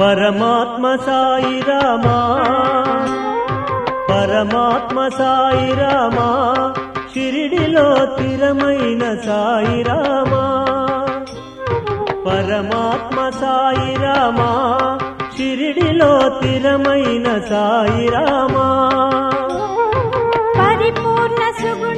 పరమాత్మ సాయి రామా. పరమాత్మ సాయి రామా. షిరిడిలో తిరమైన సాయి రామా. పరమాత్మ సాయి రామా. షిరిడిలో తిరమైన సాయి రామా. పరిపూర్ణ సుగు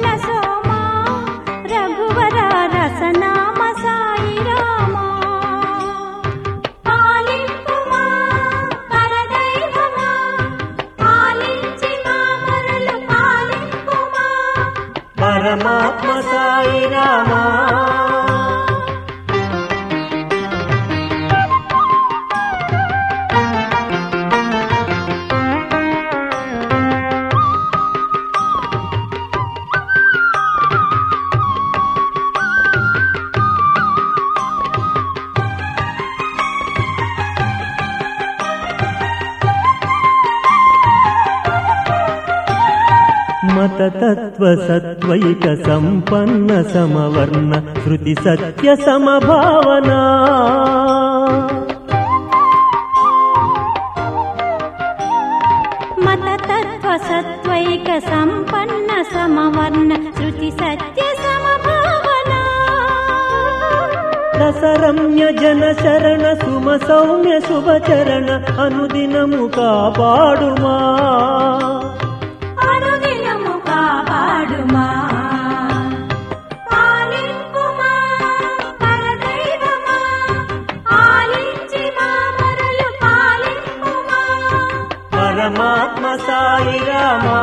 పరమాత్మ సాయి రామా మతతత్వ సత్వైక సంపన్న సమవర్ణ శృతి సత్య సమభావనా మతతత్వ సత్వైక సంపన్న సమవర్ణ శృతి సత్య రసరమ్య జన శరణ సుమ సౌమ్య శుభచరణ అనుదినము కాపాడుమా. పరమాత్మ సాయి రామా.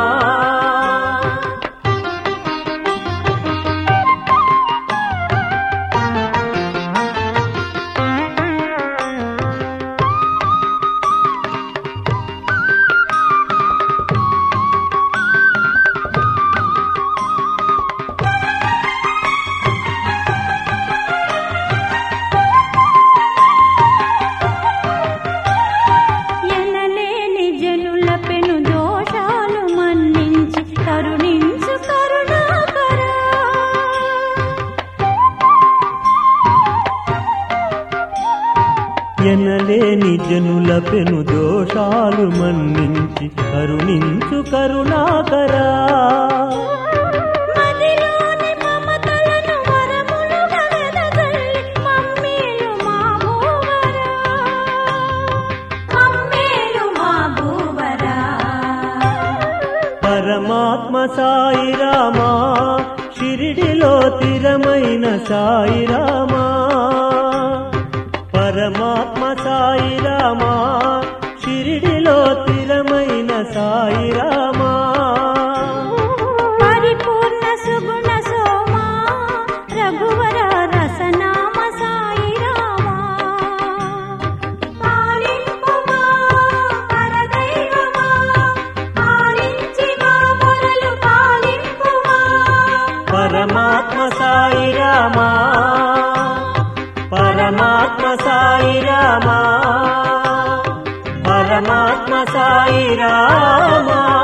ఎనలేని జనుల పెను దోషాలు మన్నించి కరుణించు కరుణాకరా. పరమాత్మ సాయి రామా షిరిడిలో స్థిరమైన సాయి రామా. పరమాత్మ సాయి రామా షిరిడిలో స్థిరమైన సాయి రామా. పరిపూర్ణ సుగుణ సోమా రఘువర రసనామ సాయి రామా. పాలింపుమా పరదైవమా పాలించి మా మొరలు పాలింపుమా పరమాత్మ సాయి రామా. సాయి రామా. పరమాత్మ సాయి రామా.